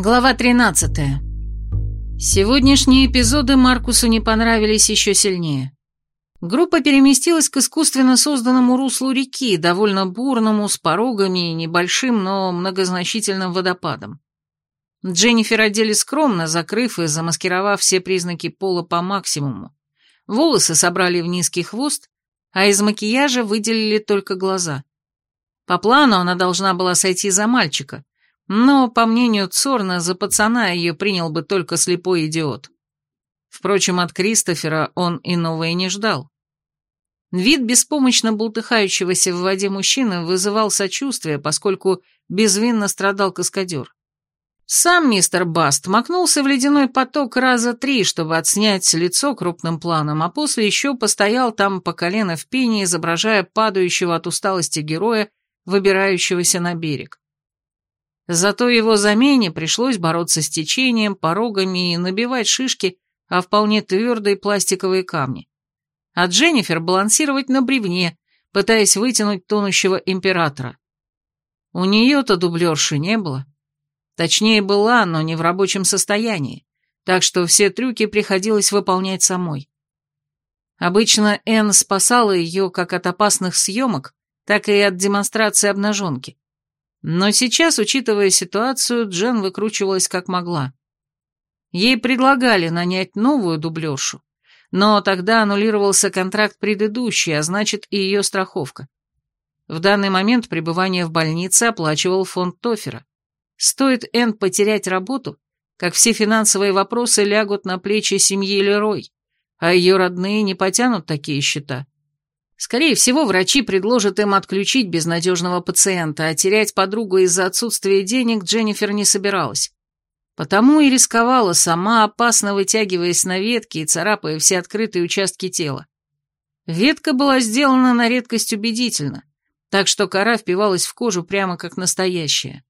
Глава 13. Сегодняшние эпизоды Маркусу не понравились еще сильнее. Группа переместилась к искусственно созданному руслу реки, довольно бурному, с порогами и небольшим, но многозначительным водопадом. Дженнифер одели скромно, закрыв и замаскировав все признаки пола по максимуму. Волосы собрали в низкий хвост, а из макияжа выделили только глаза. По плану она должна была сойти за мальчика, но, по мнению Цорна, за пацана ее принял бы только слепой идиот. Впрочем, от Кристофера он иного и не ждал. Вид беспомощно бултыхающегося в воде мужчины вызывал сочувствие, поскольку безвинно страдал каскадер. Сам мистер Баст макнулся в ледяной поток раза три, чтобы отснять лицо крупным планом, а после еще постоял там по колено в пене, изображая падающего от усталости героя, выбирающегося на берег. Зато его замене пришлось бороться с течением, порогами и набивать шишки, а вполне твердые пластиковые камни. А Дженнифер балансировать на бревне, пытаясь вытянуть тонущего императора. У нее-то дублерши не было. Точнее, была, но не в рабочем состоянии, так что все трюки приходилось выполнять самой. Обычно Энн спасала ее как от опасных съемок, так и от демонстрации обнаженки. Но сейчас, учитывая ситуацию, Джен выкручивалась как могла. Ей предлагали нанять новую дублершу, но тогда аннулировался контракт предыдущий, а значит и ее страховка. В данный момент пребывание в больнице оплачивал фонд Тофера. Стоит Энн потерять работу, как все финансовые вопросы лягут на плечи семьи Лерой, а ее родные не потянут такие счета. Скорее всего, врачи предложат им отключить безнадежного пациента, а терять подругу из-за отсутствия денег Дженнифер не собиралась. Потому и рисковала сама, опасно вытягиваясь на ветки и царапая все открытые участки тела. Ветка была сделана на редкость убедительно, так что кора впивалась в кожу прямо как настоящая.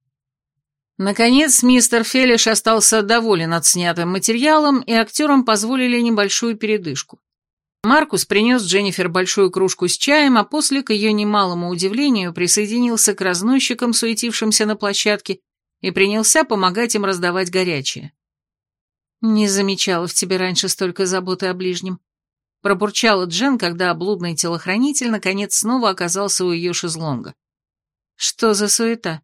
Наконец, мистер Фелиш остался доволен отснятым материалом, и актерам позволили небольшую передышку. Маркус принес Дженнифер большую кружку с чаем, а после, к ее немалому удивлению, присоединился к разносчикам, суетившимся на площадке, и принялся помогать им раздавать горячее. «Не замечала в тебе раньше столько заботы о ближнем», — пробурчала Джен, когда облудный телохранитель наконец снова оказался у ее шезлонга. «Что за суета?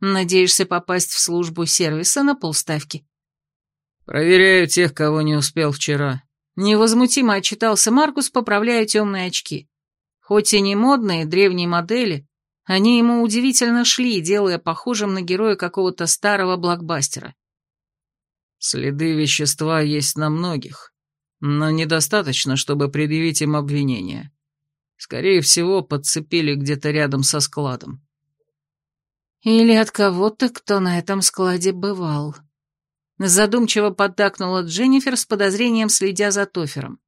Надеешься попасть в службу сервиса на полставки?» «Проверяю тех, кого не успел вчера», Невозмутимо отчитался Маркус, поправляя темные очки. Хоть и не модные, древние модели, они ему удивительно шли, делая похожим на героя какого-то старого блокбастера. Следы вещества есть на многих, но недостаточно, чтобы предъявить им обвинение. Скорее всего, подцепили где-то рядом со складом. Или от кого-то, кто на этом складе бывал. Задумчиво поддакнула Дженнифер с подозрением, следя за Тофером.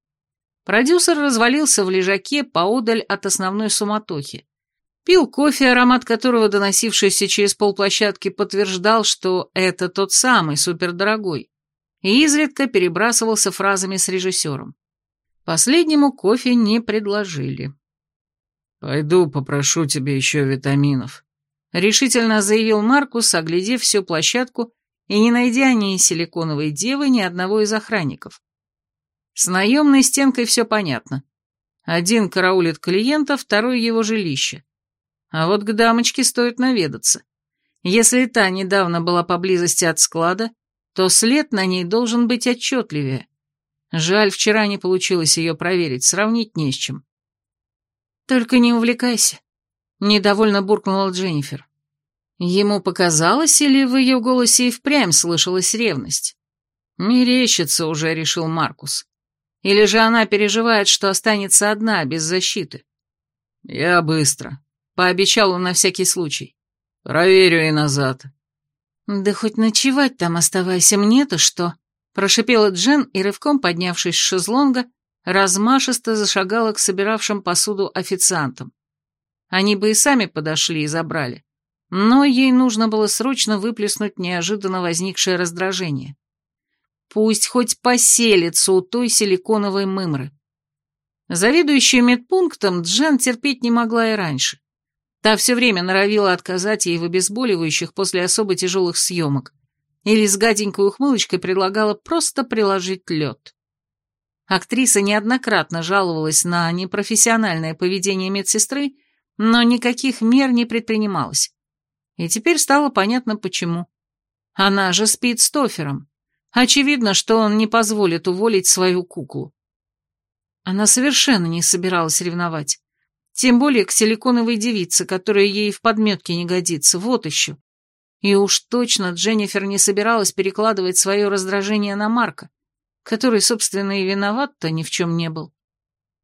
Продюсер развалился в лежаке поодаль от основной суматохи. Пил кофе, аромат которого, доносившийся через полплощадки, подтверждал, что это тот самый, супердорогой, и изредка перебрасывался фразами с режиссером. Последнему кофе не предложили. «Пойду попрошу тебе еще витаминов», — решительно заявил Маркус, оглядев всю площадку и не найдя ни силиконовой девы, ни одного из охранников. С наемной стенкой все понятно. Один караулит клиента, второй его жилище. А вот к дамочке стоит наведаться. Если та недавно была поблизости от склада, то след на ней должен быть отчетливее. Жаль, вчера не получилось ее проверить, сравнить не с чем. «Только не увлекайся», — недовольно буркнула Дженнифер. Ему показалось, или в ее голосе и впрямь слышалась ревность? Мерещится уже, решил Маркус. Или же она переживает, что останется одна, без защиты? Я быстро. Пообещал он на всякий случай. Проверю и назад. Да хоть ночевать там оставайся, мне-то что? Прошипела Джен и, рывком поднявшись с шезлонга, размашисто зашагала к собиравшим посуду официантам. Они бы и сами подошли и забрали но ей нужно было срочно выплеснуть неожиданно возникшее раздражение. Пусть хоть поселится у той силиконовой мымры. Заведующую медпунктом Джен терпеть не могла и раньше. Та все время норовила отказать ей в обезболивающих после особо тяжелых съемок, или с гаденькой ухмылочкой предлагала просто приложить лед. Актриса неоднократно жаловалась на непрофессиональное поведение медсестры, но никаких мер не предпринималось. И теперь стало понятно почему. Она же спит с Тофером. Очевидно, что он не позволит уволить свою куклу. Она совершенно не собиралась ревновать. Тем более к силиконовой девице, которая ей в подметке не годится, вот еще. И уж точно Дженнифер не собиралась перекладывать свое раздражение на Марка, который, собственно, и виноват-то ни в чем не был.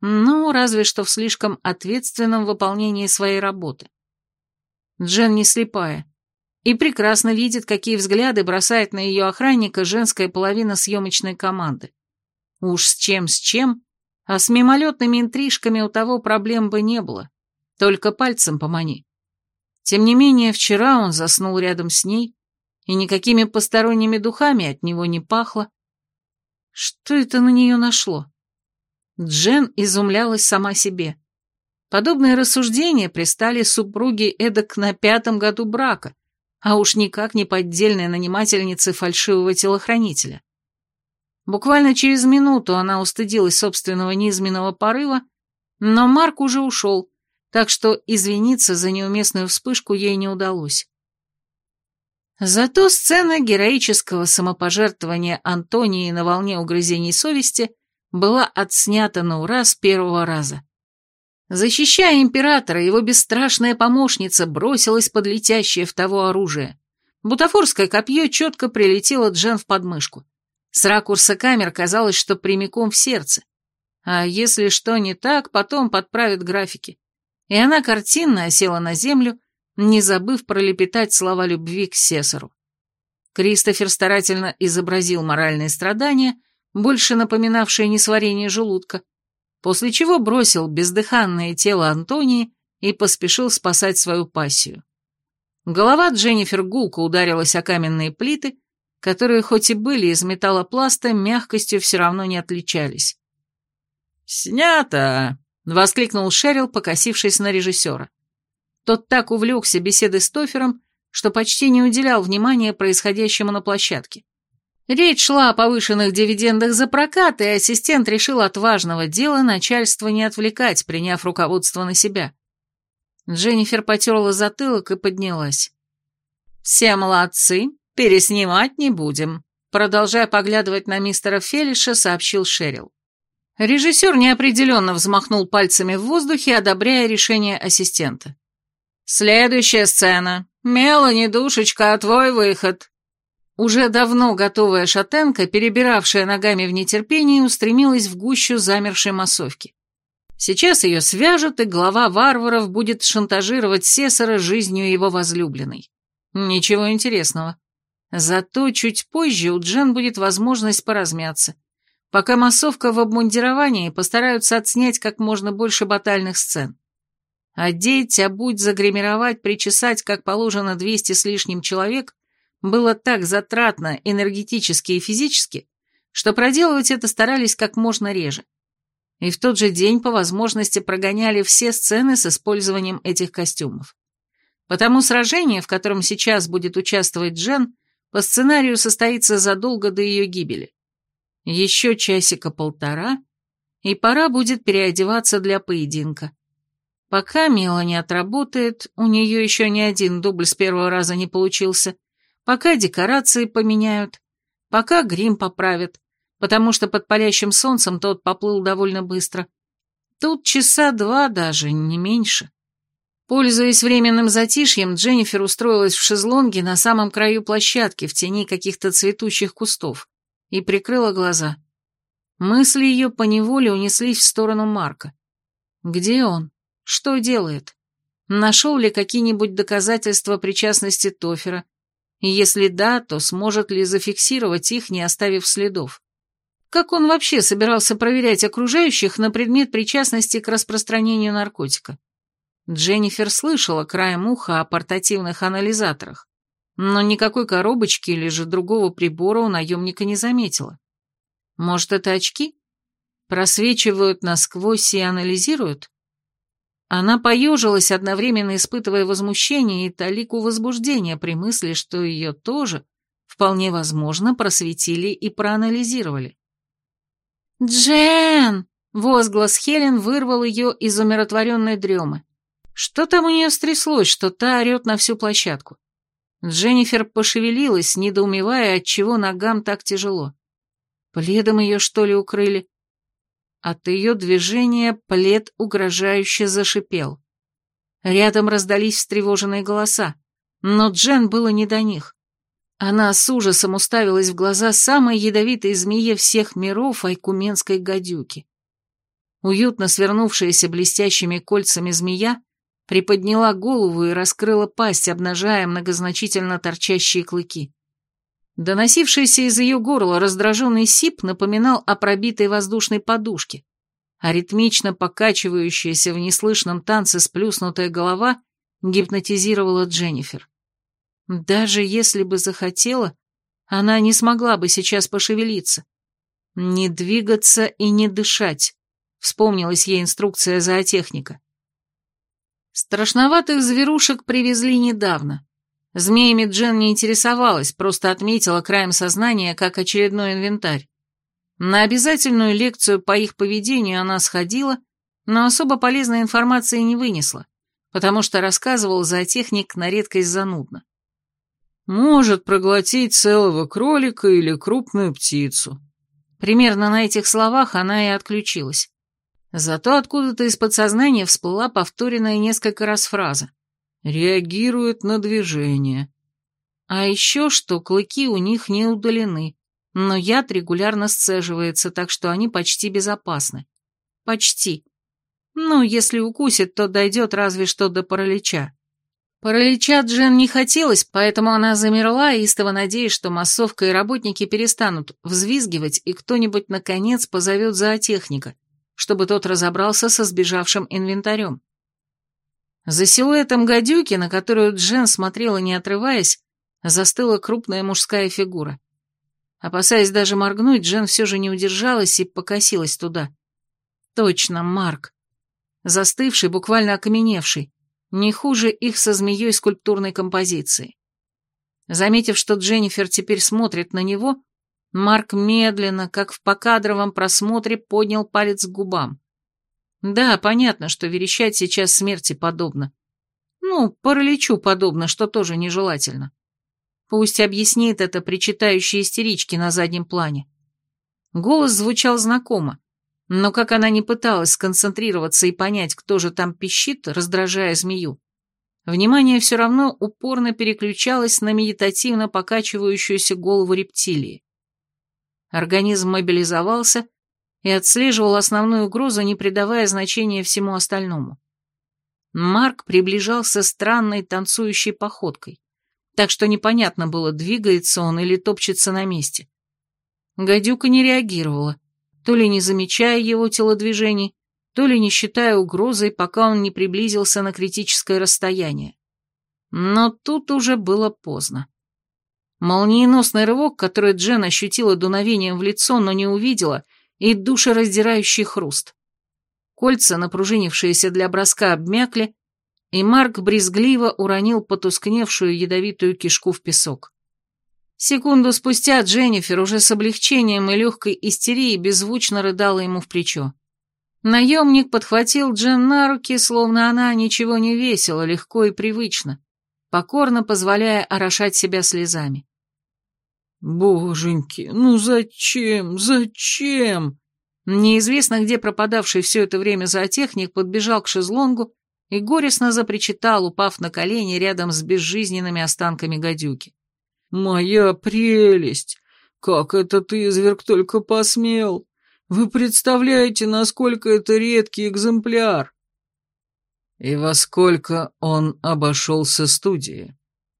Ну, разве что в слишком ответственном выполнении своей работы. Джен не слепая и прекрасно видит, какие взгляды бросает на ее охранника женская половина съемочной команды. Уж с чем с чем, а с мимолетными интрижками у того проблем бы не было. Только пальцем помани. Тем не менее, вчера он заснул рядом с ней, и никакими посторонними духами от него не пахло. Что это на нее нашло? Джен изумлялась сама себе. Подобные рассуждения пристали супруги эдак на пятом году брака, а уж никак не поддельной нанимательницы фальшивого телохранителя. Буквально через минуту она устыдилась собственного низменного порыва, но Марк уже ушел, так что извиниться за неуместную вспышку ей не удалось. Зато сцена героического самопожертвования Антонии на волне угрызений совести была отснята на ура с первого раза. Защищая императора, его бесстрашная помощница бросилась под летящее в того оружие. Бутафорское копье четко прилетело Джен в подмышку. С ракурса камер казалось, что прямиком в сердце. А если что не так, потом подправят графики. И она картинно осела на землю, не забыв пролепетать слова любви к Сесару. Кристофер старательно изобразил моральные страдания, больше напоминавшие несварение желудка, после чего бросил бездыханное тело Антонии и поспешил спасать свою пассию. Голова Дженнифер гулко ударилась о каменные плиты, которые хоть и были из металлопласта, мягкостью все равно не отличались. «Снято!» — воскликнул Шерил, покосившись на режиссера. Тот так увлекся беседой с Тофером, что почти не уделял внимания происходящему на площадке. Речь шла о повышенных дивидендах за прокат, и ассистент решил от важного дела начальство не отвлекать, приняв руководство на себя. Дженнифер потерла затылок и поднялась. «Все молодцы, переснимать не будем», продолжая поглядывать на мистера Фелиша, сообщил Шерил. Режиссер неопределенно взмахнул пальцами в воздухе, одобряя решение ассистента. «Следующая сцена. Мелани, душечка, твой выход», уже давно готовая шатенка, перебиравшая ногами в нетерпении, устремилась в гущу замершей массовки. Сейчас ее свяжут, и глава варваров будет шантажировать Сесара жизнью его возлюбленной. Ничего интересного. Зато чуть позже у Джен будет возможность поразмяться, пока массовка в обмундировании постараются отснять как можно больше батальных сцен. Одеть, обуть, загримировать, причесать, как положено, двести с лишним человек было так затратно энергетически и физически, что проделывать это старались как можно реже. И в тот же день по возможности прогоняли все сцены с использованием этих костюмов. Потому сражение, в котором сейчас будет участвовать Джен, по сценарию состоится задолго до ее гибели. Еще часика-полтора, и пора будет переодеваться для поединка. Пока Мила не отработает, у нее еще ни один дубль с первого раза не получился – пока декорации поменяют, пока грим поправят, потому что под палящим солнцем тот поплыл довольно быстро. Тут часа два даже, не меньше. Пользуясь временным затишьем, Дженнифер устроилась в шезлонге на самом краю площадки в тени каких-то цветущих кустов и прикрыла глаза. Мысли ее поневоле унеслись в сторону Марка. Где он? Что делает? Нашел ли какие-нибудь доказательства причастности Тофера? И если да, то сможет ли зафиксировать их, не оставив следов? Как он вообще собирался проверять окружающих на предмет причастности к распространению наркотика? Дженнифер слышала краем уха о портативных анализаторах, но никакой коробочки или же другого прибора у наемника не заметила. Может, это очки? Просвечивают насквозь и анализируют? Она поежилась, одновременно испытывая возмущение и талику возбуждения при мысли, что ее тоже, вполне возможно, просветили и проанализировали. «Джен!» — возглас Хелен вырвал ее из умиротворенной дремы. Что там у нее стряслось, что та орет на всю площадку? Дженнифер пошевелилась, недоумевая, от чего ногам так тяжело. Пледом ее, что ли, укрыли? От ее движения плед угрожающе зашипел. Рядом раздались встревоженные голоса, но Джен было не до них. Она с ужасом уставилась в глаза самой ядовитой змее всех миров айкуменской гадюки. Уютно свернувшаяся блестящими кольцами змея приподняла голову и раскрыла пасть, обнажая многозначительно торчащие клыки. Доносившийся из ее горла раздраженный сип напоминал о пробитой воздушной подушке, а ритмично покачивающаяся в неслышном танце сплюснутая голова гипнотизировала Дженнифер. Даже если бы захотела, она не смогла бы сейчас пошевелиться. Не двигаться и не дышать, вспомнилась ей инструкция зоотехника. Страшноватых зверушек привезли недавно. Змеями Джен не интересовалась, просто отметила краем сознания как очередной инвентарь. На обязательную лекцию по их поведению она сходила, но особо полезной информации не вынесла, потому что рассказывал зоотехник на редкость занудно. «Может проглотить целого кролика или крупную птицу». Примерно на этих словах она и отключилась. Зато откуда-то из подсознания всплыла повторенная несколько раз фраза. «Реагирует на движение». А еще что клыки у них не удалены, но яд регулярно сцеживается, так что они почти безопасны. Почти. Ну, если укусит, то дойдет разве что до паралича. Паралича Джен не хотелось, поэтому она замерла, истово надеясь, что массовка и работники перестанут взвизгивать, и кто-нибудь, наконец, позовет зоотехника, чтобы тот разобрался со сбежавшим инвентарем. За силуэтом гадюки, на которую Джен смотрела не отрываясь, застыла крупная мужская фигура. Опасаясь даже моргнуть, Джен все же не удержалась и покосилась туда. Точно, Марк. Застывший, буквально окаменевший. Не хуже их со змеей скульптурной композиции. Заметив, что Дженнифер теперь смотрит на него, Марк медленно, как в покадровом просмотре, поднял палец к губам. Да, понятно, что верещать сейчас смерти подобно. Ну, параличу подобно, что тоже нежелательно. Пусть объяснит это причитающей истерички на заднем плане. Голос звучал знакомо, но как она не пыталась сконцентрироваться и понять, кто же там пищит, раздражая змею, внимание все равно упорно переключалось на медитативно покачивающуюся голову рептилии. Организм мобилизовался и отслеживал основную угрозу, не придавая значения всему остальному. Марк приближался странной танцующей походкой, так что непонятно было, двигается он или топчется на месте. Гадюка не реагировала, то ли не замечая его телодвижений, то ли не считая угрозой, пока он не приблизился на критическое расстояние. Но тут уже было поздно. Молниеносный рывок, который Джен ощутила дуновением в лицо, но не увидела, и душераздирающий хруст. Кольца, напружинившиеся для броска, обмякли, и Марк брезгливо уронил потускневшую ядовитую кишку в песок. Секунду спустя Дженнифер уже с облегчением и легкой истерией беззвучно рыдала ему в плечо. Наемник подхватил Джен на руки, словно она ничего не весила, легко и привычно, покорно позволяя орошать себя слезами. «Боженьки, ну зачем, зачем?» Неизвестно, где пропадавший все это время зоотехник подбежал к шезлонгу и горестно запричитал, упав на колени рядом с безжизненными останками гадюки. «Моя прелесть! Как этот изверг только посмел! Вы представляете, насколько это редкий экземпляр!» «И во сколько он обошелся студии?»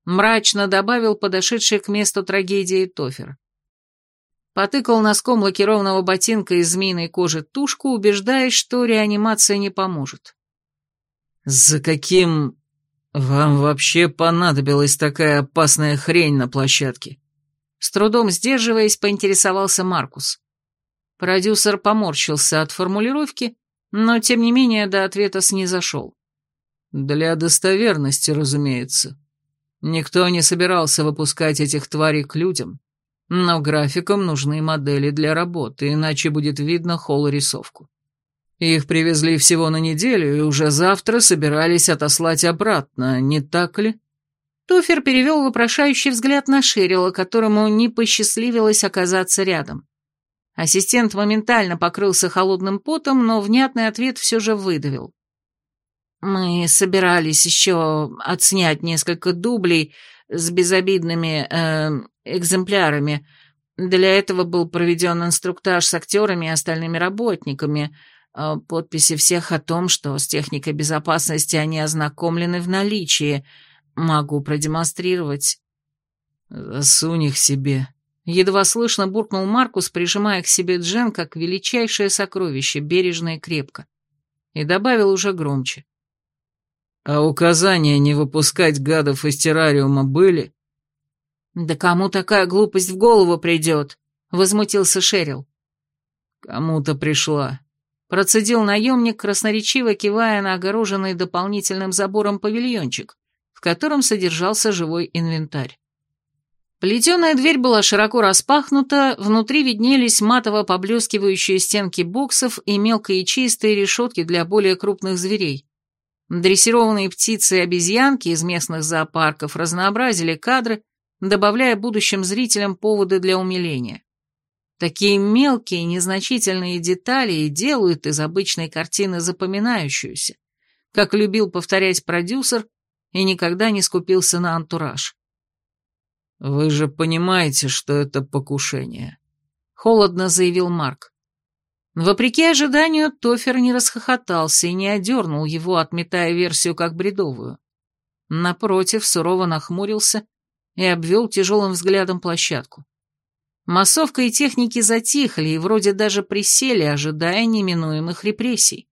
Мрачно добавил подошедший к месту трагедии Тофер. Потыкал носком лакированного ботинка из змеиной кожи тушку, убеждаясь, что реанимация не поможет. «За каким вам вообще понадобилась такая опасная хрень на площадке?» С трудом сдерживаясь, поинтересовался Маркус. Продюсер поморщился от формулировки, но, тем не менее, до ответа снизошел. «Для достоверности, разумеется». Никто не собирался выпускать этих тварей к людям, но графикам нужны модели для работы, иначе будет видно холорисовку. Их привезли всего на неделю и уже завтра собирались отослать обратно, не так ли? Туфер перевел вопрошающий взгляд на Шерила, которому не посчастливилось оказаться рядом. Ассистент моментально покрылся холодным потом, но внятный ответ все же выдавил. «Мы собирались еще отснять несколько дублей с безобидными э, экземплярами. Для этого был проведен инструктаж с актерами и остальными работниками, э, подписи всех о том, что с техникой безопасности они ознакомлены в наличии. Могу продемонстрировать». «Засунь их себе», Едва слышно буркнул Маркус, прижимая к себе Джен как величайшее сокровище, бережно и крепко. И добавил уже громче. «А указания не выпускать гадов из террариума были?» «Да кому такая глупость в голову придет?» — возмутился Шерил. «Кому-то пришла», — процедил наемник, красноречиво кивая на огороженный дополнительным забором павильончик, в котором содержался живой инвентарь. Плетеная дверь была широко распахнута, внутри виднелись матово поблескивающие стенки боксов и мелкоячеистые решетки для более крупных зверей. Дрессированные птицы и обезьянки из местных зоопарков разнообразили кадры, добавляя будущим зрителям поводы для умиления. Такие мелкие, незначительные детали и делают из обычной картины запоминающуюся, как любил повторять продюсер и никогда не скупился на антураж. «Вы же понимаете, что это покушение», — холодно заявил Марк. Вопреки ожиданию, Тофер не расхохотался и не одернул его, отметая версию как бредовую. Напротив, сурово нахмурился и обвел тяжелым взглядом площадку. Массовка и техники затихли и вроде даже присели, ожидая неминуемых репрессий.